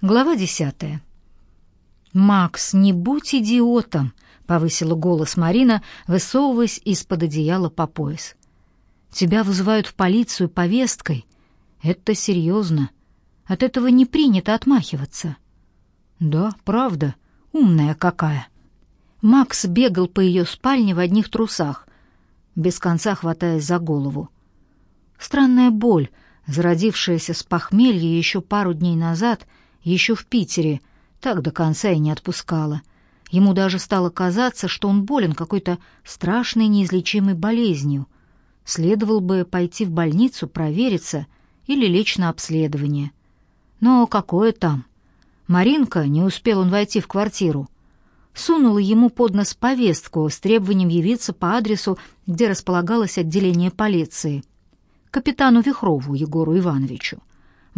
Глава десятая. «Макс, не будь идиотом!» — повысила голос Марина, высовываясь из-под одеяла по пояс. «Тебя вызывают в полицию повесткой. Это серьезно. От этого не принято отмахиваться». «Да, правда. Умная какая!» Макс бегал по ее спальне в одних трусах, без конца хватаясь за голову. Странная боль, зародившаяся с похмелья еще пару дней назад — еще в Питере, так до конца и не отпускала. Ему даже стало казаться, что он болен какой-то страшной неизлечимой болезнью. Следовало бы пойти в больницу провериться или лечь на обследование. Но какое там? Маринка, не успел он войти в квартиру, сунула ему под нос повестку с требованием явиться по адресу, где располагалось отделение полиции, капитану Вихрову Егору Ивановичу.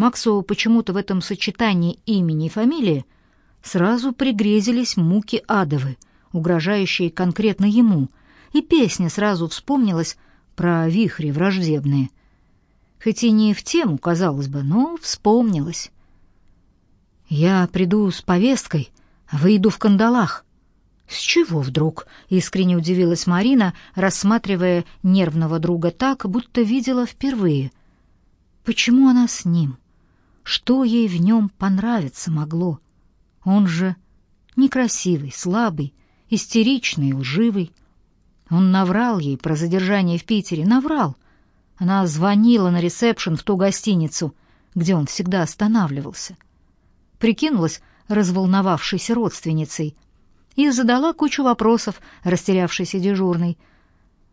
Максу почему-то в этом сочетании имени и фамилии сразу пригрезились муки адовы, угрожающие конкретно ему, и песня сразу вспомнилась про вихри враждебные. Хоть и не в тему, казалось бы, но вспомнилась. «Я приду с повесткой, а выйду в кандалах». «С чего вдруг?» — искренне удивилась Марина, рассматривая нервного друга так, будто видела впервые. «Почему она с ним?» Что ей в нем понравиться могло? Он же некрасивый, слабый, истеричный, лживый. Он наврал ей про задержание в Питере, наврал. Она звонила на ресепшн в ту гостиницу, где он всегда останавливался. Прикинулась разволновавшейся родственницей и задала кучу вопросов растерявшейся дежурной.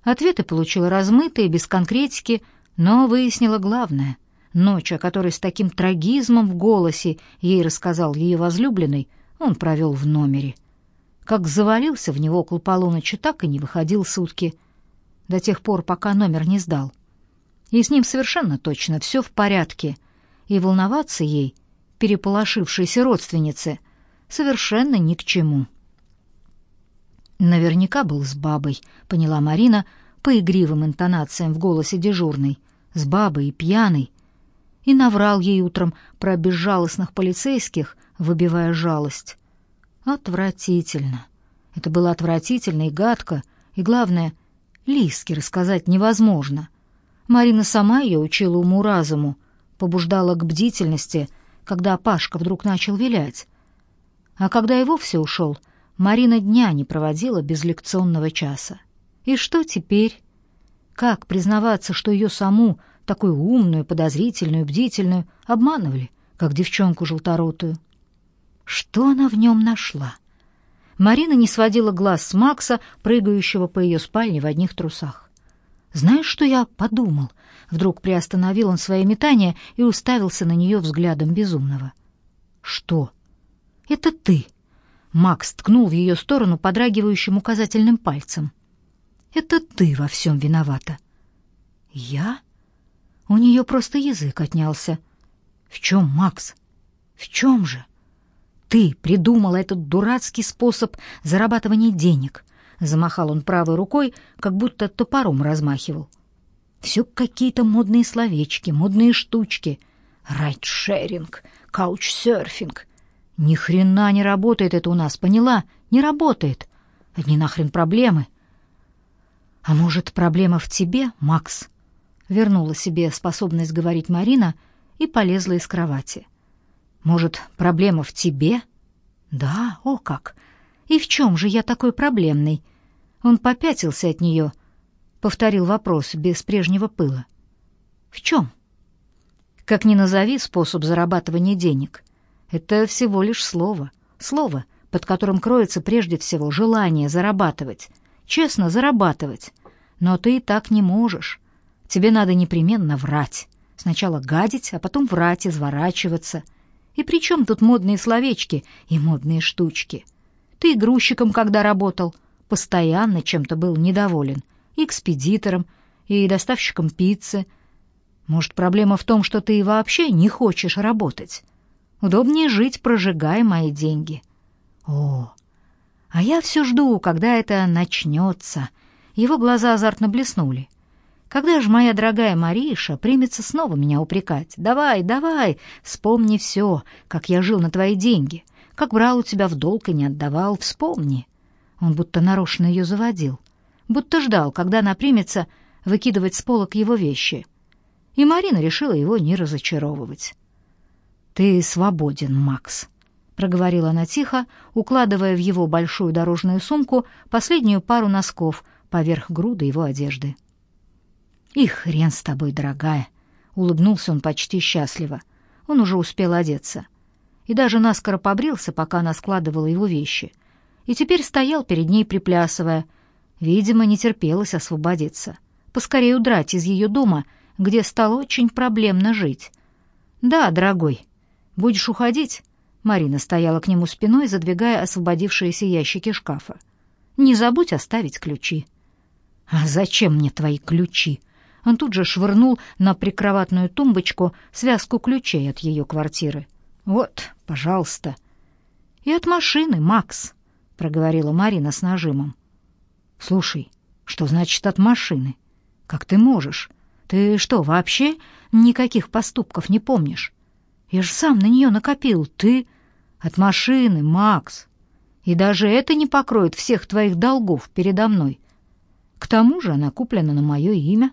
Ответы получила размытые, без конкретики, но выяснила главное — Ночь, о которой с таким трагизмом в голосе ей рассказал ее возлюбленный, он провел в номере. Как завалился в него около полуночи, так и не выходил сутки, до тех пор, пока номер не сдал. И с ним совершенно точно все в порядке, и волноваться ей, переполошившейся родственнице, совершенно ни к чему. Наверняка был с бабой, поняла Марина по игривым интонациям в голосе дежурной, с бабой и пьяной, и наврал ей утром про безжалостных полицейских, выбивая жалость. Отвратительно. Это было отвратительно и гадко, и, главное, Лиске рассказать невозможно. Марина сама ее учила уму-разуму, побуждала к бдительности, когда Пашка вдруг начал вилять. А когда и вовсе ушел, Марина дня не проводила без лекционного часа. И что теперь? Как признаваться, что ее саму такую умную, подозрительную, бдительную, обманывали, как девчонку желторотую. Что она в нем нашла? Марина не сводила глаз с Макса, прыгающего по ее спальне в одних трусах. «Знаешь, что я подумал?» Вдруг приостановил он свои метания и уставился на нее взглядом безумного. «Что?» «Это ты!» Макс ткнул в ее сторону подрагивающим указательным пальцем. «Это ты во всем виновата». «Я?» У нее просто язык отнялся. В чем, Макс? В чем же? Ты придумала этот дурацкий способ зарабатывания денег. Замахал он правой рукой, как будто топором размахивал. Все какие-то модные словечки, модные штучки. Райдшеринг, каучсерфинг. Ни хрена не работает это у нас, поняла? Не работает. Одни нахрен проблемы. А может, проблема в тебе, Макс? Вернула себе способность говорить Марина и полезла из кровати. Может, проблема в тебе? Да, о как. И в чем же я такой проблемный? Он попятился от нее, повторил вопрос без прежнего пыла. В чем? Как ни назови способ зарабатывания денег, это всего лишь слово. Слово, под которым кроется прежде всего желание зарабатывать, честно зарабатывать. Но ты и так не можешь. Тебе надо непременно врать. Сначала гадить, а потом врать, изворачиваться. И при чем тут модные словечки и модные штучки? Ты грузчиком, когда работал, постоянно чем-то был недоволен. И экспедитором, и доставщиком пиццы. Может, проблема в том, что ты вообще не хочешь работать? Удобнее жить, прожигая мои деньги. О, а я все жду, когда это начнется. Его глаза азартно блеснули. Когда же моя дорогая Мариша примется снова меня упрекать? Давай, давай, вспомни все, как я жил на твои деньги, как брал у тебя в долг и не отдавал, вспомни. Он будто нарочно ее заводил, будто ждал, когда она примется выкидывать с полок его вещи. И Марина решила его не разочаровывать. «Ты свободен, Макс», — проговорила она тихо, укладывая в его большую дорожную сумку последнюю пару носков поверх груды его одежды. «И хрен с тобой, дорогая!» — улыбнулся он почти счастливо. Он уже успел одеться. И даже наскоро побрился, пока она складывала его вещи. И теперь стоял перед ней, приплясывая. Видимо, не терпелось освободиться. Поскорее удрать из ее дома, где стало очень проблемно жить. «Да, дорогой», Будешь уходить?» Марина стояла к нему спиной, задвигая освободившиеся ящики шкафа. «Не забудь оставить ключи». «А зачем мне твои ключи?» Он тут же швырнул на прикроватную тумбочку связку ключей от ее квартиры. «Вот, пожалуйста». «И от машины, Макс», — проговорила Марина с нажимом. «Слушай, что значит от машины? Как ты можешь? Ты что, вообще никаких поступков не помнишь? Я же сам на нее накопил. Ты от машины, Макс. И даже это не покроет всех твоих долгов передо мной. К тому же она куплена на мое имя.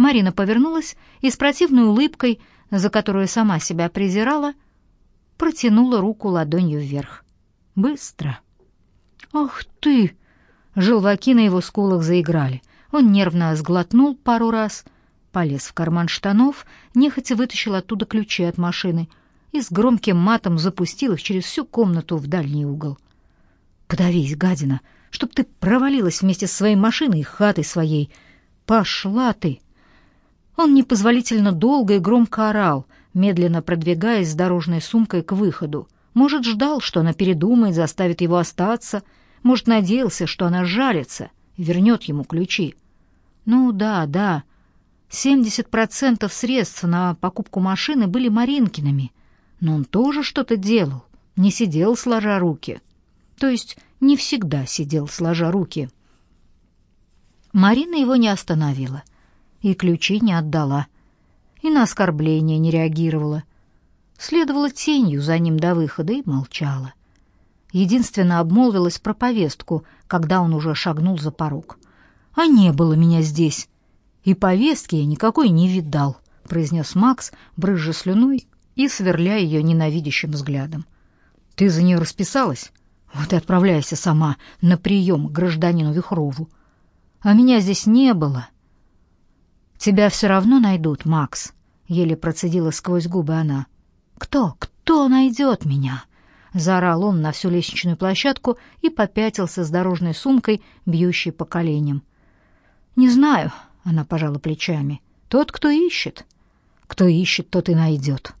Марина повернулась и с противной улыбкой, за которую сама себя презирала, протянула руку ладонью вверх. Быстро. «Ах ты!» Желваки на его скулах заиграли. Он нервно сглотнул пару раз — полез в карман штанов, нехотя вытащил оттуда ключи от машины и с громким матом запустил их через всю комнату в дальний угол. «Подавись, гадина, чтоб ты провалилась вместе с своей машиной и хатой своей! Пошла ты!» Он непозволительно долго и громко орал, медленно продвигаясь с дорожной сумкой к выходу. Может, ждал, что она передумает, заставит его остаться, может, надеялся, что она жалится и вернет ему ключи. Ну да, да, 70% средств на покупку машины были Маринкиными, но он тоже что-то делал, не сидел сложа руки. То есть не всегда сидел сложа руки. Марина его не остановила и ключи не отдала, и на оскорбление не реагировала. Следовала тенью за ним до выхода и молчала. Единственно обмолвилась про повестку, когда он уже шагнул за порог. «А не было меня здесь», и повестки я никакой не видал, произнес Макс, брызжа слюной и сверля ее ненавидящим взглядом. Ты за нее расписалась? Вот и отправляйся сама на прием к гражданину Вихрову. А меня здесь не было. Тебя все равно найдут, Макс, еле процедила сквозь губы она. Кто? Кто найдет меня? заорал он на всю лестничную площадку и попятился с дорожной сумкой, бьющей по коленям. Не знаю, она пожала плечами. Тот, кто ищет. Кто ищет, тот и найдет.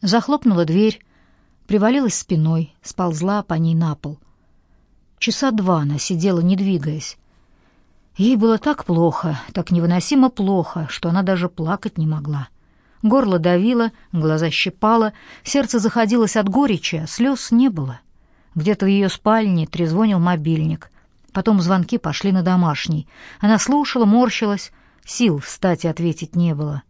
Захлопнула дверь, привалилась спиной, сползла по ней на пол. Часа два она сидела, не двигаясь. Ей было так плохо, так невыносимо плохо, что она даже плакать не могла. Горло давило, глаза щипало, сердце заходилось от горечи, а слез не было. Где-то в ее спальне трезвонил мобильник. Потом звонки пошли на домашний. Она слушала, морщилась, сил встать и ответить не было.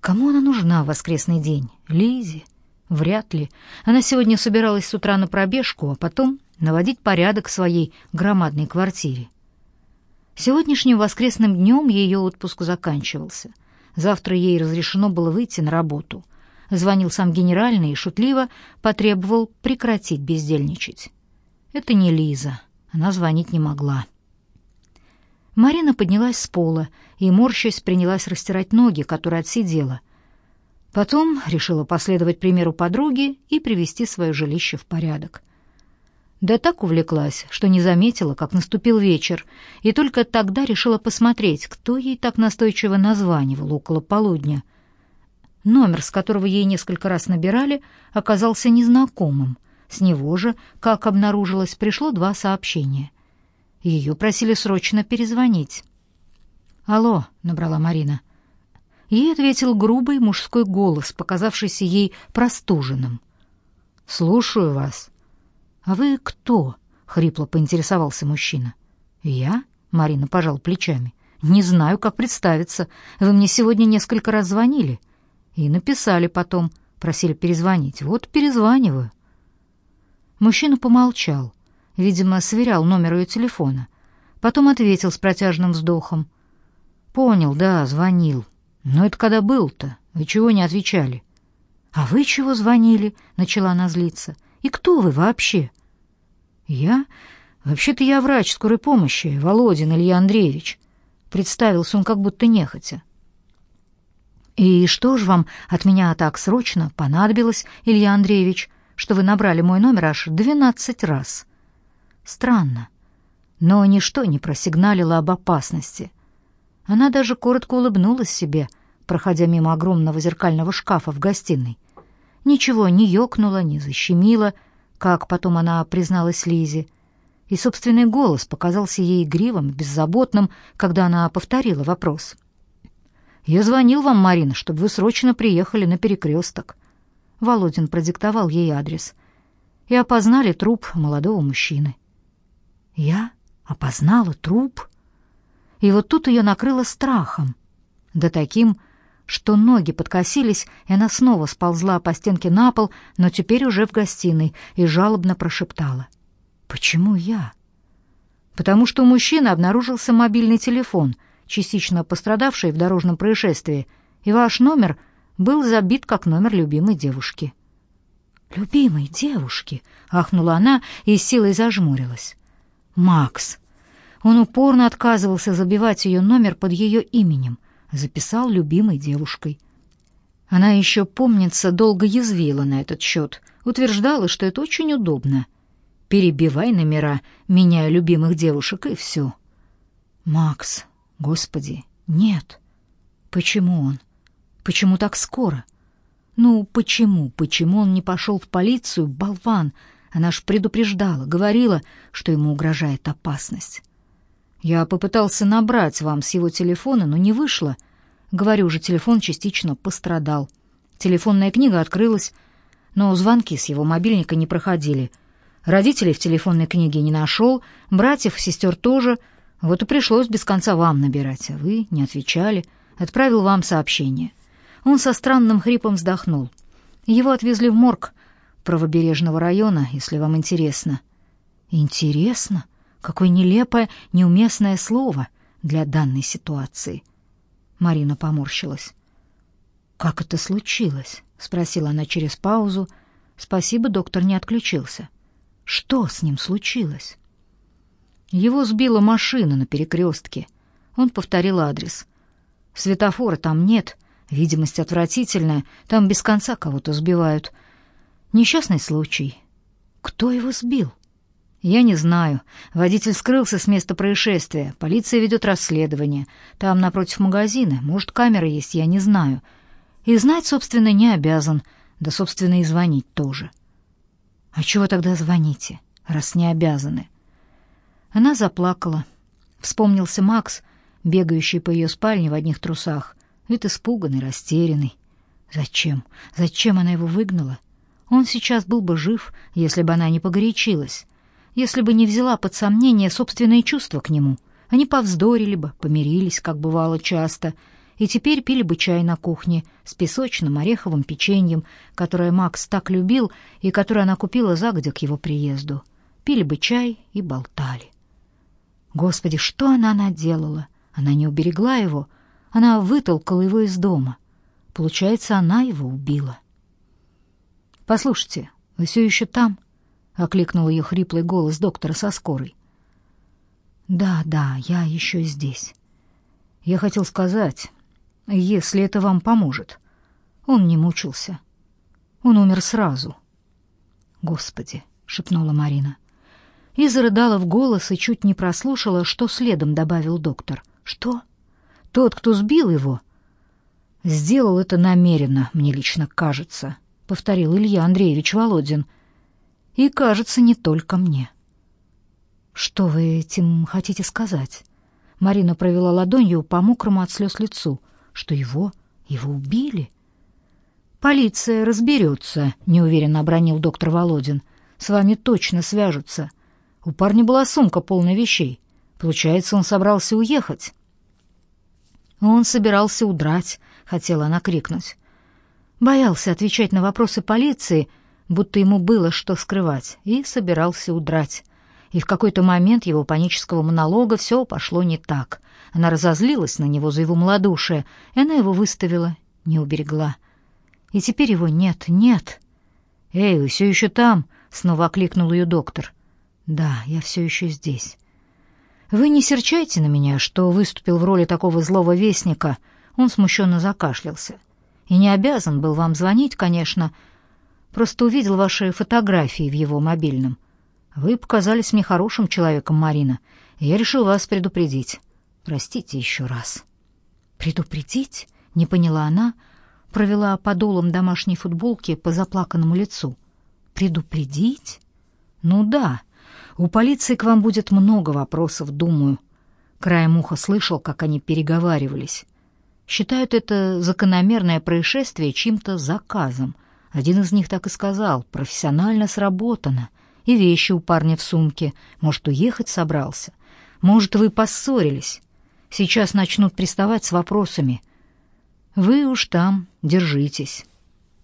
Кому она нужна в воскресный день? Лизе? Вряд ли. Она сегодня собиралась с утра на пробежку, а потом наводить порядок в своей громадной квартире. Сегодняшним воскресным днем ее отпуск заканчивался. Завтра ей разрешено было выйти на работу. Звонил сам генеральный и шутливо потребовал прекратить бездельничать. Это не Лиза. Она звонить не могла. Марина поднялась с пола и, морщась, принялась растирать ноги, которые отсидела. Потом решила последовать примеру подруги и привести свое жилище в порядок. Да так увлеклась, что не заметила, как наступил вечер, и только тогда решила посмотреть, кто ей так настойчиво названивал около полудня. Номер, с которого ей несколько раз набирали, оказался незнакомым — с него же, как обнаружилось, пришло два сообщения. Ее просили срочно перезвонить. «Алло», — набрала Марина. Ей ответил грубый мужской голос, показавшийся ей простуженным. «Слушаю вас». «А вы кто?» — хрипло поинтересовался мужчина. «Я?» — Марина пожал плечами. Не знаю, как представиться. Вы мне сегодня несколько раз звонили. И написали потом, просили перезвонить. Вот перезваниваю. Мужчина помолчал. Видимо, сверял номер ее телефона. Потом ответил с протяжным вздохом. «Понял, да, звонил. Но это когда был-то? Вы чего не отвечали?» «А вы чего звонили?» — начала она злиться. «И кто вы вообще?» «Я? Вообще-то я врач скорой помощи, Володин Илья Андреевич». Представился он как будто нехотя. «И что ж вам от меня так срочно понадобилось, Илья Андреевич, что вы набрали мой номер аж двенадцать раз?» «Странно, но ничто не просигналило об опасности». Она даже коротко улыбнулась себе, проходя мимо огромного зеркального шкафа в гостиной. Ничего не ёкнуло, не защемило, как потом она призналась Лизе — и собственный голос показался ей игривым, беззаботным, когда она повторила вопрос. «Я звонил вам, Марина, чтобы вы срочно приехали на перекресток». Володин продиктовал ей адрес. И опознали труп молодого мужчины. «Я опознала труп?» И вот тут ее накрыло страхом. Да таким, что ноги подкосились, и она снова сползла по стенке на пол, но теперь уже в гостиной, и жалобно прошептала — Почему я? Потому что у мужчины обнаружился мобильный телефон, частично пострадавший в дорожном происшествии, и ваш номер был забит как номер любимой девушки. «Любимой девушки!» — ахнула она и силой зажмурилась. «Макс!» Он упорно отказывался забивать ее номер под ее именем, записал любимой девушкой. Она еще, помнится, долго язвила на этот счет, утверждала, что это очень удобно — перебивай номера, меняя любимых девушек, и все. Макс, господи, нет. Почему он? Почему так скоро? Ну, почему, почему он не пошел в полицию, болван? Она ж предупреждала, говорила, что ему угрожает опасность. Я попытался набрать вам с его телефона, но не вышло. Говорю же, телефон частично пострадал. Телефонная книга открылась, но звонки с его мобильника не проходили. Родителей в телефонной книге не нашел, братьев сестер тоже. Вот и пришлось без конца вам набирать, а вы не отвечали. Отправил вам сообщение. Он со странным хрипом вздохнул. Его отвезли в морг правобережного района, если вам интересно. Интересно? Какое нелепое, неуместное слово для данной ситуации. Марина поморщилась. Как это случилось? спросила она через паузу. Спасибо, доктор не отключился. Что с ним случилось? Его сбила машина на перекрестке. Он повторил адрес. Светофора там нет, видимость отвратительная, там без конца кого-то сбивают. Несчастный случай. Кто его сбил? Я не знаю. Водитель скрылся с места происшествия. Полиция ведет расследование. Там напротив магазина. Может, камеры есть, я не знаю. И знать, собственно, не обязан. Да, собственно, и звонить тоже. А чего тогда звоните, раз не обязаны? Она заплакала. Вспомнился Макс, бегающий по ее спальне в одних трусах, вид испуганный, растерянный. Зачем? Зачем она его выгнала? Он сейчас был бы жив, если бы она не погорячилась, если бы не взяла под сомнение собственные чувства к нему. Они повздорили бы, помирились, как бывало часто, и теперь пили бы чай на кухне с песочным ореховым печеньем, которое Макс так любил и которое она купила загодя к его приезду. Пили бы чай и болтали. Господи, что она наделала? Она не уберегла его, она вытолкала его из дома. Получается, она его убила. «Послушайте, вы все еще там?» — окликнул ее хриплый голос доктора со скорой. «Да, да, я еще здесь. Я хотел сказать, если это вам поможет. Он не мучился. Он умер сразу. Господи, шепнула Марина. И зарыдала в голос и чуть не прослушала, что следом добавил доктор. Что? Тот, кто сбил его, сделал это намеренно, мне лично кажется, повторил Илья Андреевич Володин. И кажется, не только мне. Что вы этим хотите сказать? Марина провела ладонью по мокрому от слез лицу что его его убили. Полиция разберется, неуверенно обронил доктор Володин. С вами точно свяжутся. У парня была сумка полная вещей. Получается, он собрался уехать. Он собирался удрать, хотела она крикнуть. Боялся отвечать на вопросы полиции, будто ему было что скрывать, и собирался удрать. И в какой-то момент его панического монолога все пошло не так. Она разозлилась на него за его малодушие, и она его выставила, не уберегла. И теперь его нет, нет. «Эй, вы все еще там?» — снова окликнул ее доктор. «Да, я все еще здесь». «Вы не серчайте на меня, что выступил в роли такого злого вестника», — он смущенно закашлялся. «И не обязан был вам звонить, конечно, просто увидел ваши фотографии в его мобильном. Вы показались мне хорошим человеком, Марина, и я решил вас предупредить. Простите еще раз». «Предупредить?» — не поняла она, провела подолом домашней футболки по заплаканному лицу. «Предупредить?» «Ну да, у полиции к вам будет много вопросов, думаю». Краем уха слышал, как они переговаривались. Считают это закономерное происшествие чьим-то заказом. Один из них так и сказал, профессионально сработано. И вещи у парня в сумке. Может, уехать собрался. Может, вы поссорились. Сейчас начнут приставать с вопросами. Вы уж там держитесь.